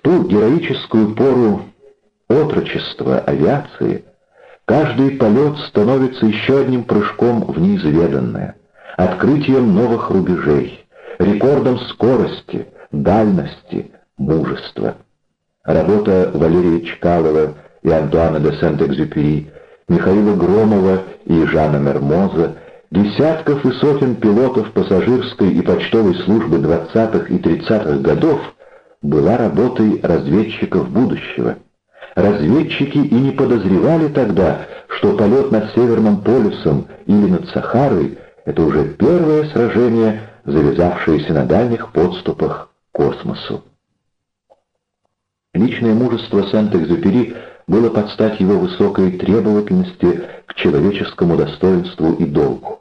В ту героическую пору отрочества авиации каждый полет становится еще одним прыжком в неизведанное, открытием новых рубежей, рекордом скорости, дальности, мужества. Работа Валерия Чкалова и Антуана де Сент-Экзюпери, Михаила Громова и Жана Мермоза, десятков и сотен пилотов пассажирской и почтовой службы 20-х и 30-х годов была работой разведчиков будущего. Разведчики и не подозревали тогда, что полет над Северным полюсом или над Сахарой — это уже первое сражение, завязавшееся на дальних подступах к космосу. Личное мужество Сент-Экзюпери было под стать его высокой требовательности к человеческому достоинству и долгу.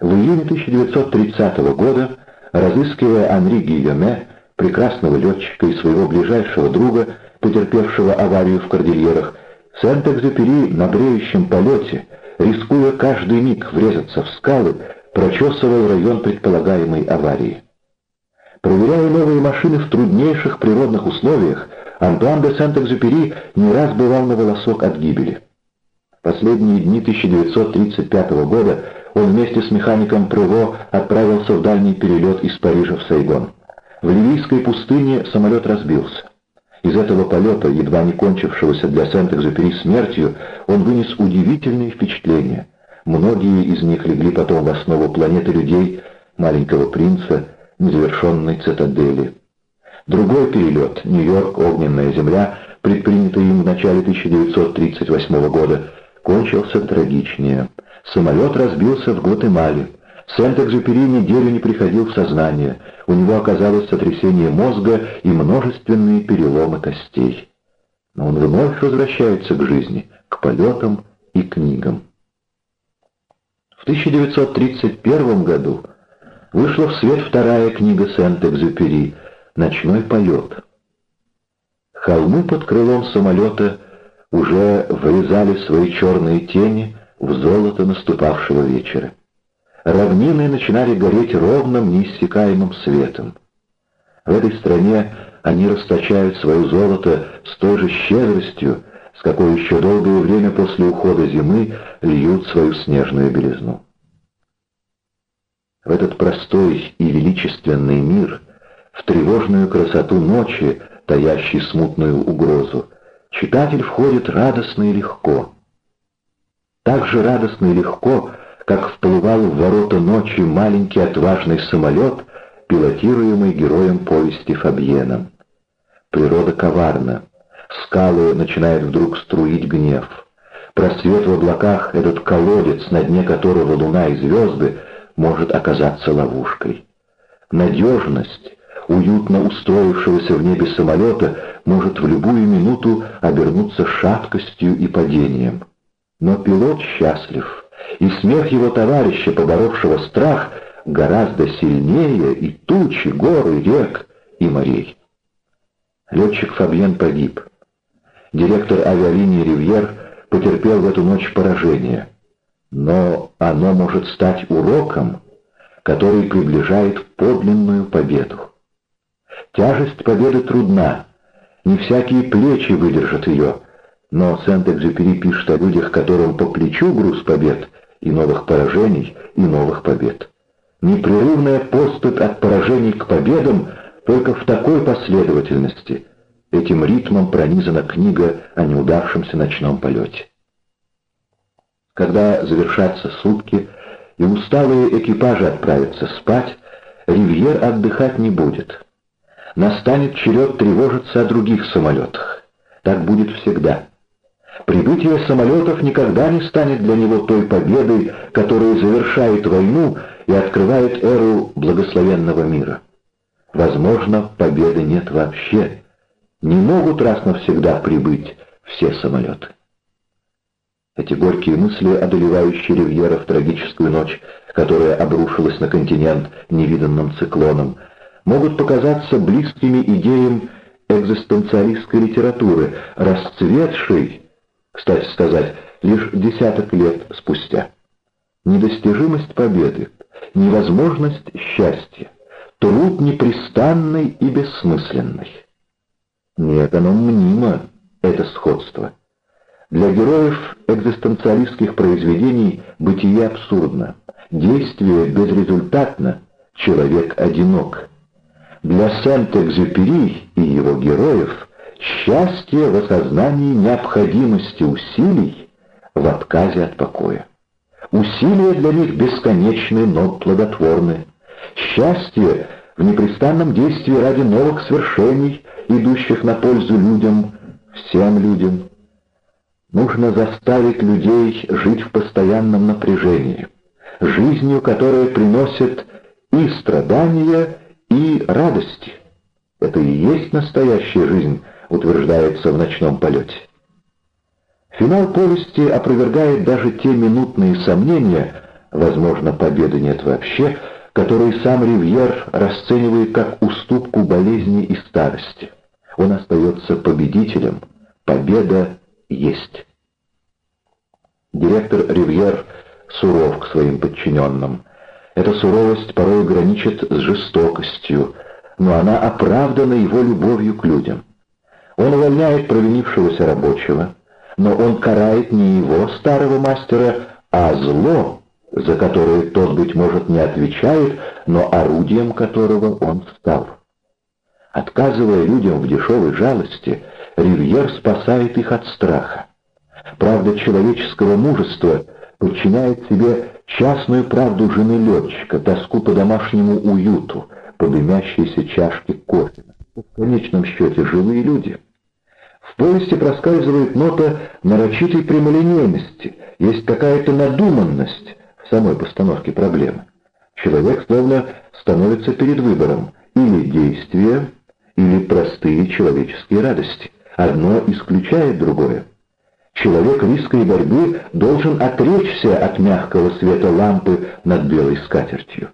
В июне 1930 года, разыскивая Анри Гийоме, прекрасного летчика и своего ближайшего друга, потерпевшего аварию в Кордильерах, Сент-Экзюпери на бреющем полете, рискуя каждый миг врезаться в скалы, прочесывал район предполагаемой аварии. Проверяя новые машины в труднейших природных условиях, Антуан де Сент-Экзюпери не раз бывал на волосок от гибели. Последние дни 1935 года он вместе с механиком Прево отправился в дальний перелет из Парижа в Сайгон. В ливийской пустыне самолет разбился. Из этого полета, едва не кончившегося для Сент-Экзюпери смертью, он вынес удивительные впечатления. Многие из них легли потом в основу планеты людей, маленького принца, незавершенной цитадели. Другой перелет, Нью-Йорк, Огненная земля, предпринятый им в начале 1938 года, кончился трагичнее. Самолет разбился в Гватемале. Сент-Экзюпери неделю не приходил в сознание. У него оказалось сотрясение мозга и множественные переломы костей. Но он вновь возвращается к жизни, к полетам и книгам. В 1931 году вышла в свет вторая книга Сент-Экзюпери «Ночной полет». Холмы под крылом самолета уже вырезали свои черные тени в золото наступавшего вечера. Равнины начинали гореть ровным, неиссякаемым светом. В этой стране они расточают свое золото с той же щедростью, с какой еще долгое время после ухода зимы льют свою снежную белизну. В этот простой и величественный мир, в тревожную красоту ночи, таящий смутную угрозу, читатель входит радостно и легко. Так же радостно и легко, как вплывал в ворота ночи маленький отважный самолет, пилотируемый героем повести Фабьеном. Природа коварна. Скалы начинают вдруг струить гнев. Просвет в облаках, этот колодец, на дне которого луна и звезды — может оказаться ловушкой. Надежность уютно устроившегося в небе самолета может в любую минуту обернуться шаткостью и падением. Но пилот счастлив, и смех его товарища, поборовшего страх, гораздо сильнее и тучи, горы, рек и морей. Летчик Фабьен погиб. Директор авиалинии «Ривьер» потерпел в эту ночь поражение — но оно может стать уроком, который приближает подлинную победу. Тяжесть победы трудна, не всякие плечи выдержат ее, но Сент-Экзюпери пишет о людях, которым по плечу груз побед и новых поражений, и новых побед. Непрерывная поступь от поражений к победам только в такой последовательности. Этим ритмом пронизана книга о неудавшемся ночном полете. Когда завершатся сутки и усталые экипажи отправятся спать, Ривьер отдыхать не будет. Настанет черед тревожиться о других самолетах. Так будет всегда. Прибытие самолетов никогда не станет для него той победой, которая завершает войну и открывает эру благословенного мира. Возможно, победы нет вообще. Не могут раз навсегда прибыть все самолеты. Эти горькие мысли, одолевающие Ривьера в трагическую ночь, которая обрушилась на континент невиданным циклоном, могут показаться близкими идеям экзистенциалистской литературы, расцветшей, кстати сказать, лишь десяток лет спустя. Недостижимость победы, невозможность счастья, труд непрестанный и бессмысленный. Нет, оно мнимо, это сходство. Для героев экзистенциалистских произведений бытие абсурдно, действие безрезультатно, человек одинок. Для Сент-Экзюпери и его героев счастье в осознании необходимости усилий в отказе от покоя. Усилия для них бесконечны, но плодотворны. Счастье в непрестанном действии ради новых свершений, идущих на пользу людям, всем людям. Нужно заставить людей жить в постоянном напряжении, жизнью, которая приносит и страдания, и радости. Это и есть настоящая жизнь, утверждается в ночном полете. Финал повести опровергает даже те минутные сомнения, возможно, победы нет вообще, которые сам Ривьер расценивает как уступку болезни и старости. Он остается победителем, победа есть. Директор Ривьер суров к своим подчиненным. Эта суровость порой граничит с жестокостью, но она оправдана его любовью к людям. Он увольняет провинившегося рабочего, но он карает не его, старого мастера, а зло, за которое тот, быть может, не отвечает, но орудием которого он стал. Отказывая людям в дешевой жалости, Ривьер спасает их от страха. Правда человеческого мужества подчиняет себе частную правду жены летчика, тоску по домашнему уюту, по дымящейся чашке кофе. В конечном счете живые люди — в повести проскальзывает нота нарочитой прямолинейности, есть какая-то надуманность в самой постановке проблемы. Человек словно становится перед выбором или действия, или простые человеческие радости. Одно исключает другое. Человек риска и борьбы должен отречься от мягкого света лампы над белой скатертью.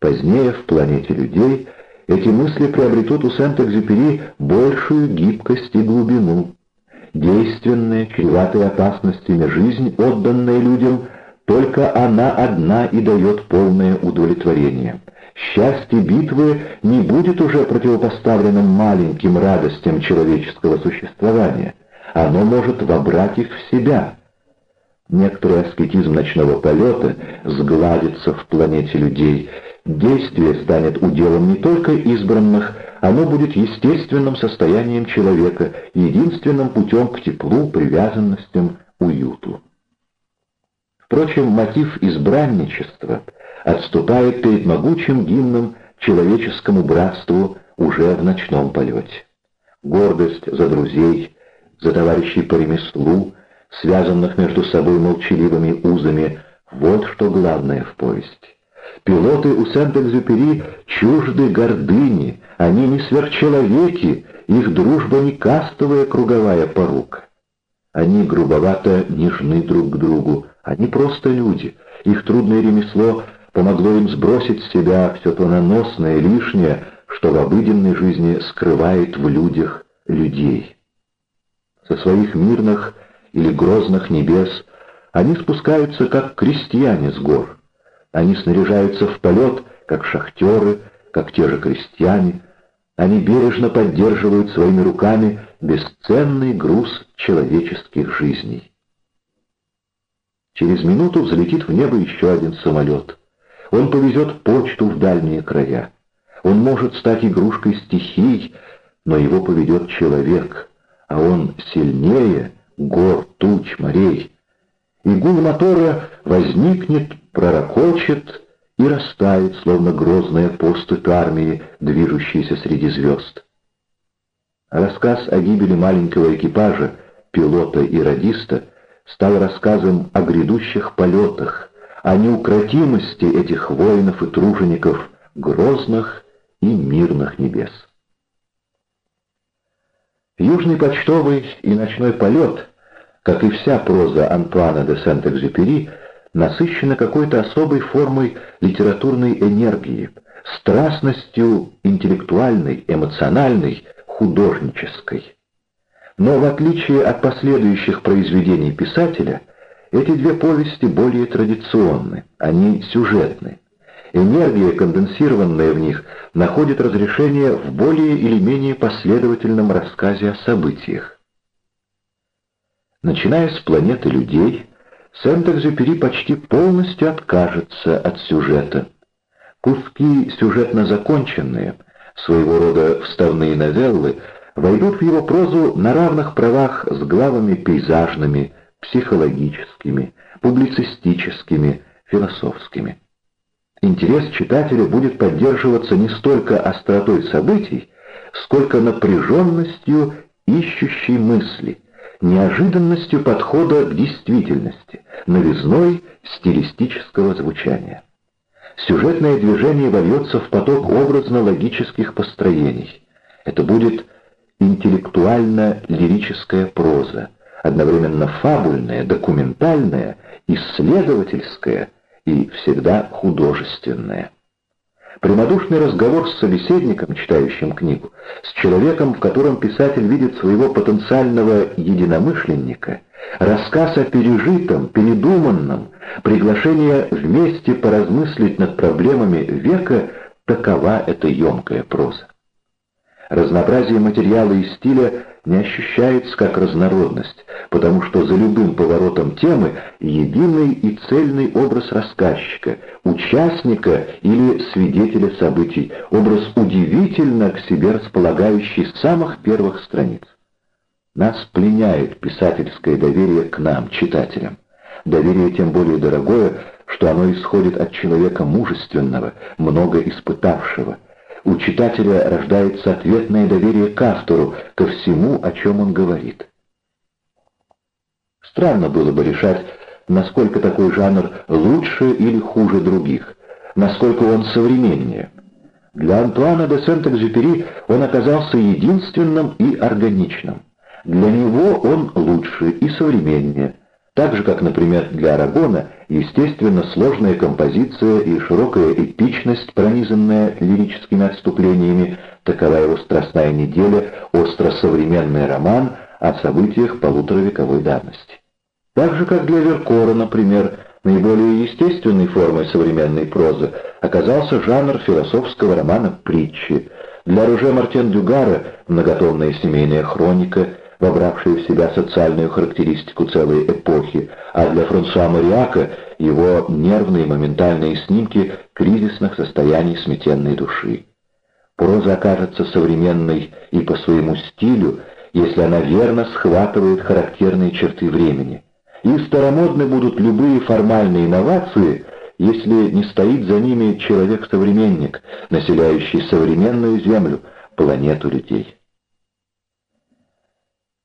Позднее в «Планете людей» Эти мысли приобретут у Сент-Экзюпери большую гибкость и глубину. Действенная, чреватая опасностями жизнь, отданная людям, только она одна и дает полное удовлетворение. Счастье битвы не будет уже противопоставленным маленьким радостям человеческого существования. Оно может вобрать их в себя. Некоторый аскетизм ночного полета сгладится в планете людей – Действие станет уделом не только избранных, оно будет естественным состоянием человека, единственным путем к теплу, привязанностям, уюту. Впрочем, мотив избранничества отступает перед могучим гимном человеческому братству уже в ночном полете. Гордость за друзей, за товарищей по ремеслу, связанных между собой молчаливыми узами, вот что главное в повести. Пилоты у Сент-Экзюпери чужды гордыни, они не сверхчеловеки, их дружба не кастовая круговая порука. Они грубовато нежны друг к другу, они просто люди. Их трудное ремесло помогло им сбросить с себя все то наносное, лишнее, что в обыденной жизни скрывает в людях людей. Со своих мирных или грозных небес они спускаются, как крестьяне с гор — они снаряжаются в полет, как шахтеры, как те же крестьяне. Они бережно поддерживают своими руками бесценный груз человеческих жизней. Через минуту взлетит в небо еще один самолет. Он повезет почту в дальние края. Он может стать игрушкой стихий, но его поведет человек, а он сильнее гор, туч, морей. И гул мотора возникнет пророкочет и растает, словно грозная поступь армии, движущейся среди звезд. Рассказ о гибели маленького экипажа, пилота и радиста, стал рассказом о грядущих полетах, о неукротимости этих воинов и тружеников, грозных и мирных небес. Южный почтовый и ночной полет, как и вся проза Антуана де Сент-Экзюпери, насыщена какой-то особой формой литературной энергии, страстностью интеллектуальной, эмоциональной, художнической. Но в отличие от последующих произведений писателя, эти две повести более традиционны, они сюжетны. Энергия, конденсированная в них, находит разрешение в более или менее последовательном рассказе о событиях. Начиная с планеты людей, Сент-Экзюпери почти полностью откажется от сюжета. Куски сюжетно законченные, своего рода вставные новеллы, войдут в его прозу на равных правах с главами пейзажными, психологическими, публицистическими, философскими. Интерес читателя будет поддерживаться не столько остротой событий, сколько напряженностью ищущей мысли, неожиданностью подхода к действительности, новизной стилистического звучания. Сюжетное движение вольется в поток образно-логических построений. Это будет интеллектуально-лирическая проза, одновременно фабульная, документальная, исследовательская – и всегда художественное. Прямодушный разговор с собеседником, читающим книгу, с человеком, в котором писатель видит своего потенциального единомышленника, рассказ о пережитом, передуманном, приглашение вместе поразмыслить над проблемами века – такова эта емкая проза. Разнообразие материала и стиля не ощущается как разнородность, потому что за любым поворотом темы единый и цельный образ рассказчика, участника или свидетеля событий, образ удивительно к себе располагающий с самых первых страниц. Нас пленяет писательское доверие к нам, читателям. Доверие тем более дорогое, что оно исходит от человека мужественного, много испытавшего, у читателя рождается ответное доверие к автору, ко всему, о чем он говорит. Странно было бы решать, насколько такой жанр лучше или хуже других, насколько он современнее. Для Антуана де Сент-Экзюпери он оказался единственным и органичным. Для него он лучше и современнее, так же, как, например, для Арагона, естественно, сложная композиция и широкая эпичность, пронизанная лирическими отступлениями, такова его «Страстная неделя», остро-современный роман о событиях полуторавековой давности. Так же, как для Веркора, например, наиболее естественной формой современной прозы оказался жанр философского романа «Притчи», для Руже Мартен Дюгара многотомная семейная хроника – вобравшие в себя социальную характеристику целой эпохи, а для Франсуа Мариака его нервные моментальные снимки кризисных состояний сметенной души. Проза окажется современной и по своему стилю, если она верно схватывает характерные черты времени. И старомодны будут любые формальные инновации, если не стоит за ними человек-современник, населяющий современную Землю, планету людей.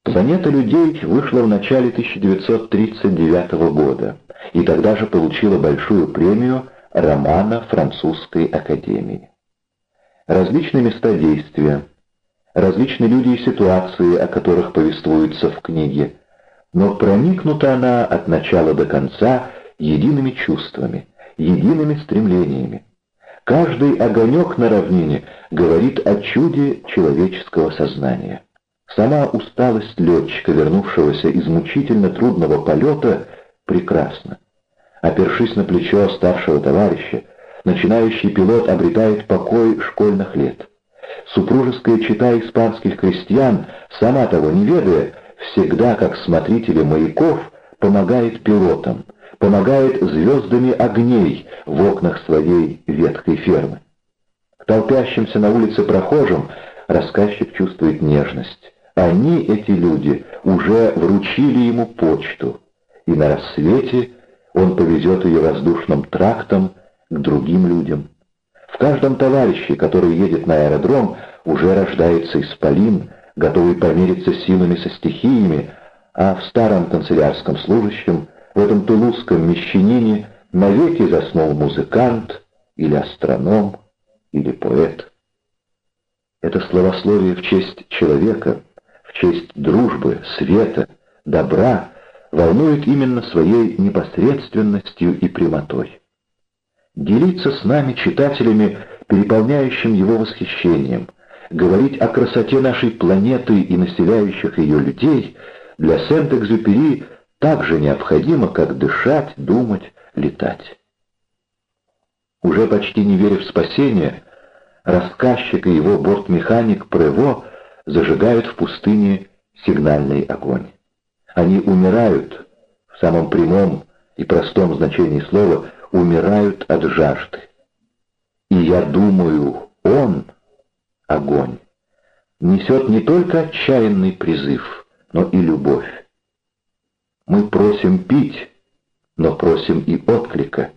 «Планета людей» вышла в начале 1939 года и тогда же получила большую премию романа Французской академии. Различные места действия, различные люди и ситуации, о которых повествуется в книге, но проникнута она от начала до конца едиными чувствами, едиными стремлениями. Каждый огонек на равнине говорит о чуде человеческого сознания. Сама усталость летчика, вернувшегося из мучительно трудного полета, прекрасна. Опершись на плечо старшего товарища, начинающий пилот обретает покой школьных лет. Супружеская чита испанских крестьян, сама того не ведая, всегда, как смотрители маяков, помогает пилотам, помогает звездами огней в окнах своей ветхой фермы. К толпящимся на улице прохожим рассказчик чувствует нежность. Они, эти люди, уже вручили ему почту, и на рассвете он повезет ее воздушным трактом к другим людям. В каждом товарище, который едет на аэродром, уже рождается исполин, готовый помериться силами со стихиями, а в старом канцелярском служащем, в этом тулузском мещанине, навеки заснул музыкант или астроном или поэт. Это словословие в честь человека — честь дружбы, света, добра волнует именно своей непосредственностью и прямотой. Делиться с нами, читателями, переполняющим его восхищением, говорить о красоте нашей планеты и населяющих ее людей для Сент-Экзюпери так же необходимо, как дышать, думать, летать. Уже почти не веря в спасение, рассказчик и его бортмеханик Прево зажигают в пустыне сигнальный огонь. Они умирают, в самом прямом и простом значении слова, умирают от жажды. И я думаю, он, огонь, несет не только отчаянный призыв, но и любовь. Мы просим пить, но просим и отклика.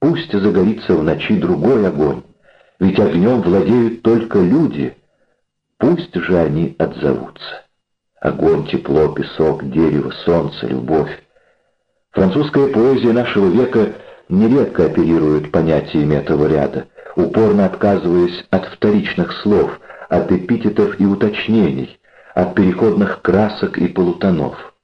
Пусть загорится в ночи другой огонь, ведь огнем владеют только люди, пусть же они отзовутся. Огонь, тепло, песок, дерево, солнце, любовь. Французская поэзия нашего века нередко оперирует понятиями этого ряда, упорно отказываясь от вторичных слов, от эпитетов и уточнений, от переходных красок и полутонов.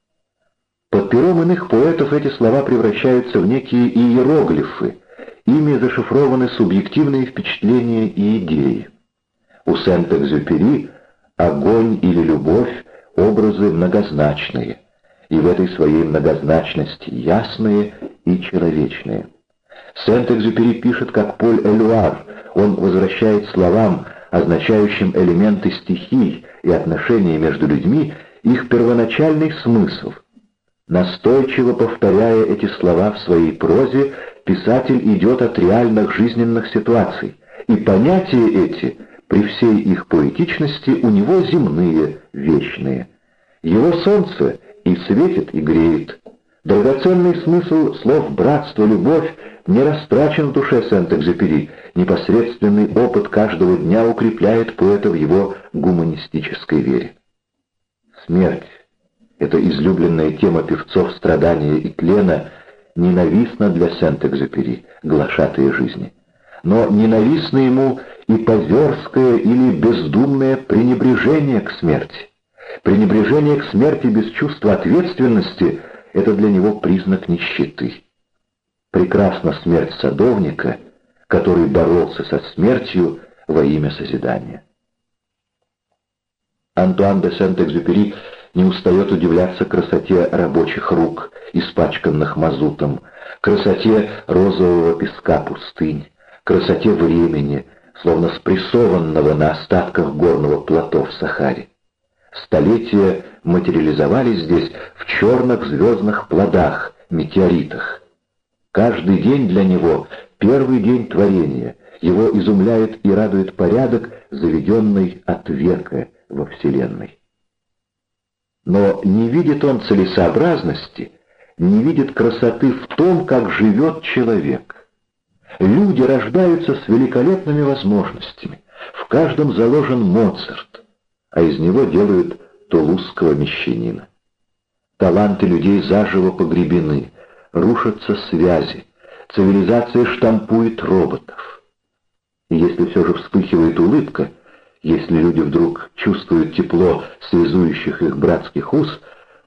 Под пером иных поэтов эти слова превращаются в некие иероглифы, ими зашифрованы субъективные впечатления и идеи. У Сент-Экзюпери огонь или любовь образы многозначные, и в этой своей многозначности ясные и человечные. Сент-Экзюпери пишет, как Поль Элюар, он возвращает словам, означающим элементы стихий и отношения между людьми, их первоначальный смысл. Настойчиво повторяя эти слова в своей прозе, писатель идет от реальных жизненных ситуаций, и понятия эти – при всей их поэтичности у него земные, вечные. Его солнце и светит, и греет. Драгоценный смысл слов «братство», «любовь» не растрачен в душе Сент-Экзюпери. Непосредственный опыт каждого дня укрепляет поэта в его гуманистической вере. Смерть — это излюбленная тема певцов страдания и тлена, ненавистна для Сент-Экзюпери, глашатые жизни. Но ненавистна ему и позерское или бездумное пренебрежение к смерти. Пренебрежение к смерти без чувства ответственности — это для него признак нищеты. Прекрасна смерть садовника, который боролся со смертью во имя созидания. Антуан де Сент-Экзюпери не устает удивляться красоте рабочих рук, испачканных мазутом, красоте розового песка пустынь, красоте времени — словно спрессованного на остатках горного плато в Сахаре. Столетия материализовались здесь в черных звездных плодах, метеоритах. Каждый день для него — первый день творения, его изумляет и радует порядок, заведенный от века во Вселенной. Но не видит он целесообразности, не видит красоты в том, как живет человек. Люди рождаются с великолепными возможностями. В каждом заложен Моцарт, а из него делают тулузского мещанина. Таланты людей заживо погребены, рушатся связи, цивилизация штампует роботов. И если все же вспыхивает улыбка, если люди вдруг чувствуют тепло связующих их братских уз,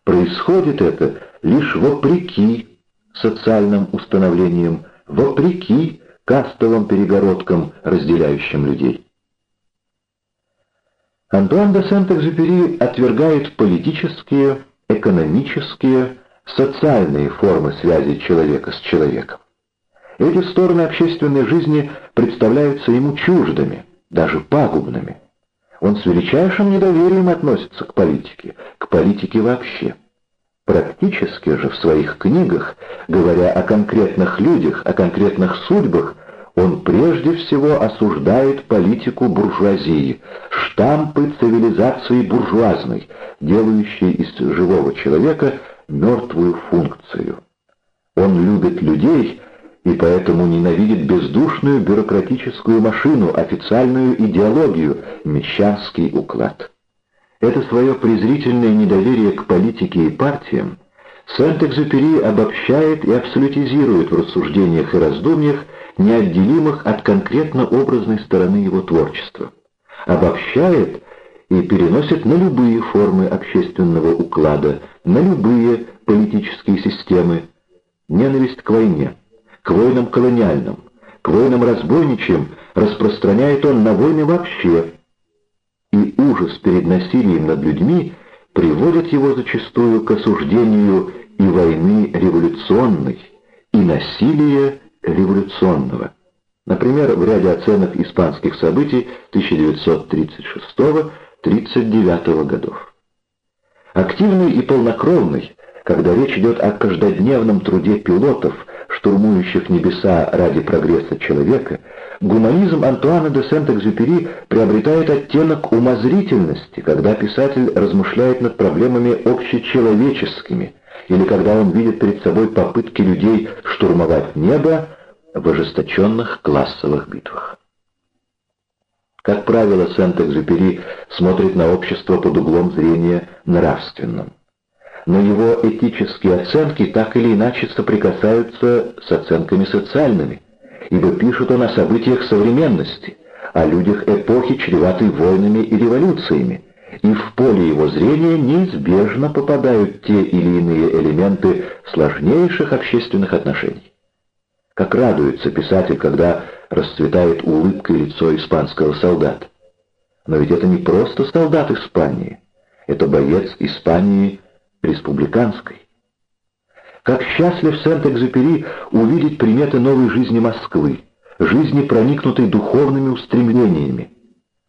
происходит это лишь вопреки социальным установлениям вопреки кастовым перегородкам, разделяющим людей. Антуан де Сент-Экзюпери отвергает политические, экономические, социальные формы связи человека с человеком. Эти стороны общественной жизни представляются ему чуждыми, даже пагубными. Он с величайшим недоверием относится к политике, к политике вообще. Практически же в своих книгах, говоря о конкретных людях, о конкретных судьбах, он прежде всего осуждает политику буржуазии, штампы цивилизации буржуазной, делающие из живого человека мертвую функцию. Он любит людей и поэтому ненавидит бездушную бюрократическую машину, официальную идеологию, мещанский уклад. Это свое презрительное недоверие к политике и партиям Сент-Экзюпери обобщает и абсолютизирует в рассуждениях и раздумьях, неотделимых от конкретно образной стороны его творчества. Обобщает и переносит на любые формы общественного уклада, на любые политические системы. Ненависть к войне, к войнам колониальным, к войнам разбойничьим распространяет он на войны вообще, и ужас перед насилием над людьми приводит его зачастую к осуждению и войны революционной, и насилия революционного. Например, в ряде оценок испанских событий 1936-39 годов. Активный и полнокровный, когда речь идет о каждодневном труде пилотов, штурмующих небеса ради прогресса человека, гуманизм Антуана де Сент-Экзюпери приобретает оттенок умозрительности, когда писатель размышляет над проблемами общечеловеческими, или когда он видит перед собой попытки людей штурмовать небо в ожесточенных классовых битвах. Как правило, Сент-Экзюпери смотрит на общество под углом зрения нравственным но его этические оценки так или иначе соприкасаются с оценками социальными, ибо пишет он о событиях современности, о людях эпохи, чреватой войнами и революциями, и в поле его зрения неизбежно попадают те или иные элементы сложнейших общественных отношений. Как радуется писатель, когда расцветает улыбкой лицо испанского солдата. Но ведь это не просто солдат Испании, это боец Испании республиканской. Как счастлив Сент-Экзюпери увидеть приметы новой жизни Москвы, жизни, проникнутой духовными устремлениями.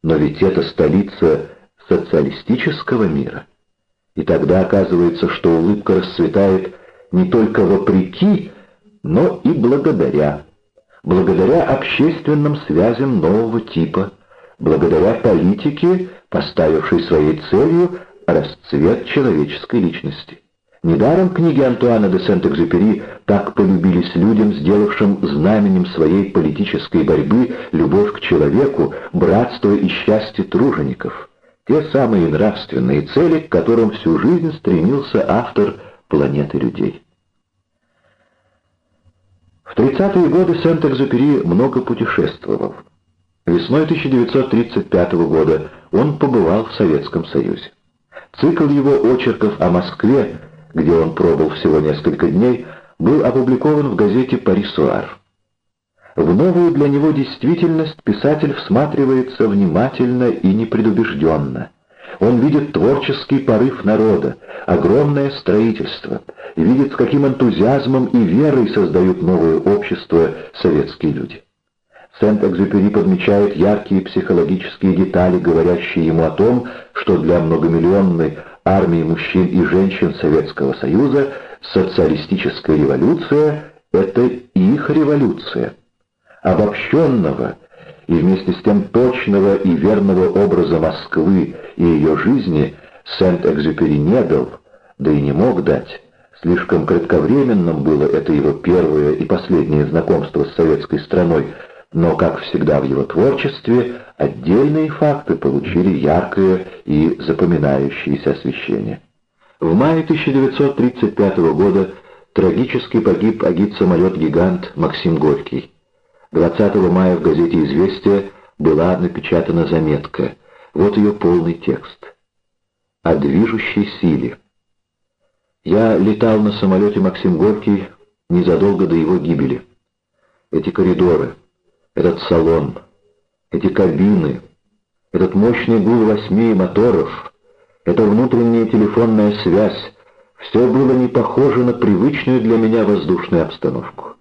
Но ведь это столица социалистического мира. И тогда оказывается, что улыбка расцветает не только вопреки, но и благодаря. Благодаря общественным связям нового типа, благодаря политике, поставившей своей целью расцвет человеческой личности. Недаром книги Антуана де Сент-Экзюпери так полюбились людям, сделавшим знаменем своей политической борьбы любовь к человеку, братство и счастье тружеников. Те самые нравственные цели, к которым всю жизнь стремился автор «Планеты людей». В 30-е годы Сент-Экзюпери много путешествовал. Весной 1935 года он побывал в Советском Союзе. Цикл его очерков о Москве, где он пробыл всего несколько дней, был опубликован в газете «Парисуар». В новую для него действительность писатель всматривается внимательно и непредубежденно. Он видит творческий порыв народа, огромное строительство, видит, с каким энтузиазмом и верой создают новое общество советские люди. Сент-Экзюпери подмечает яркие психологические детали, говорящие ему о том, что для многомиллионной армии мужчин и женщин Советского Союза социалистическая революция — это их революция. Обобщенного и вместе с тем точного и верного образа Москвы и ее жизни Сент-Экзюпери не дал, да и не мог дать. Слишком кратковременным было это его первое и последнее знакомство с советской страной — но, как всегда в его творчестве, отдельные факты получили яркое и запоминающееся освещение. В мае 1935 года трагически погиб агит-самолет-гигант Максим Горький. 20 мая в газете «Известия» была напечатана заметка. Вот ее полный текст. О движущей силе. Я летал на самолете Максим Горький незадолго до его гибели. Эти коридоры — этот салон, эти кабины, этот мощный гул восьми моторов, эта внутренняя телефонная связь, все было не похоже на привычную для меня воздушную обстановку.